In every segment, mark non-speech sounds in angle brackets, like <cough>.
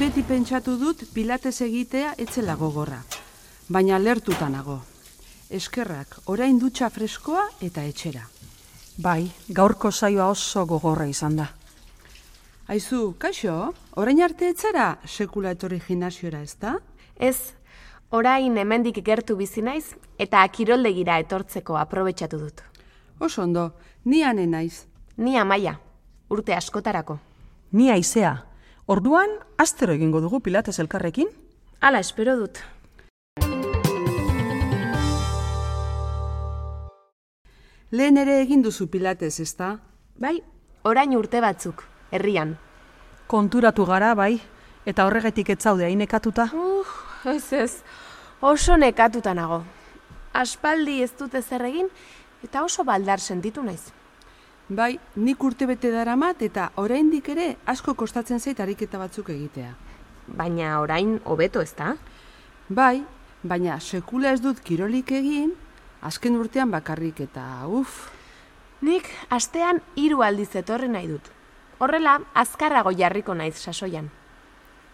beti pentsatu dut pilates egitea etzela gogorra. Baina lertuta nago. Eskerrak, orain dutxa freskoa eta etxera. Bai, gaurko saioa oso gogorra izan da. Aizu, kaixo, orain arte etzara sekula etorri gimnasiora, ez da? Ez, orain hemendik gertu bizi naiz eta kiroldegira etortzeko aprobetxatu dut. Oso ondo, ni ane naiz. Ni amaia, urte askotarako. Ni aizea. Orduan, astero egingo dugu pilates elkarrekin? Hala, espero dut. Lehen ere egin duzu pilates, ez da? Bai, orain urte batzuk, herrian. Konturatu gara, bai, eta horregetik ez zaude hainekatuta. Uh, ez ez, oso nekatuta nago. Aspaldi ez dute zer egin, eta oso baldar sentitu naiz. Bai, nik urte bete daramat eta oraindik ere asko kostatzen zait ariketa batzuk egitea. Baina orain hobeto ez da? Bai, baina sekula ez dut kirolik egin, azken urtean bakarrik eta uf. Nik astean hiru aldiz etorri nahi dut. Horrela, azkarrago jarriko naiz sasoian.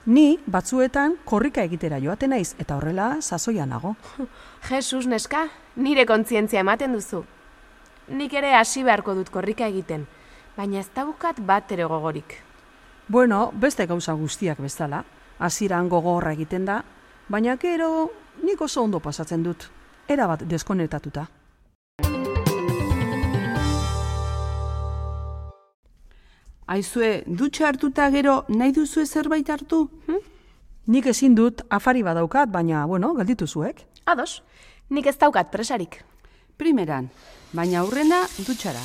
Ni, batzuetan, korrika egitera joaten naiz, eta horrela, sasoia nago. <laughs> Jesus, neska, nire kontzientzia ematen duzu. Nik ere hasi beharko dut korrika egiten, baina ez daukat bat ere gogorik. Bueno, beste gauza guztiak bezala. Hasieran gogorra egiten da, baina gero nik oso ondo pasatzen dut. Era bat deskonektatuta. Aizue, dutxa hartuta gero nahi duzu zerbait hartu? Hm? Nik ezin dut afari badaukat, baina, bueno, gelditu zuek. Ados, nik ez daukat presarik. Primeran, baina aurrena dutxara.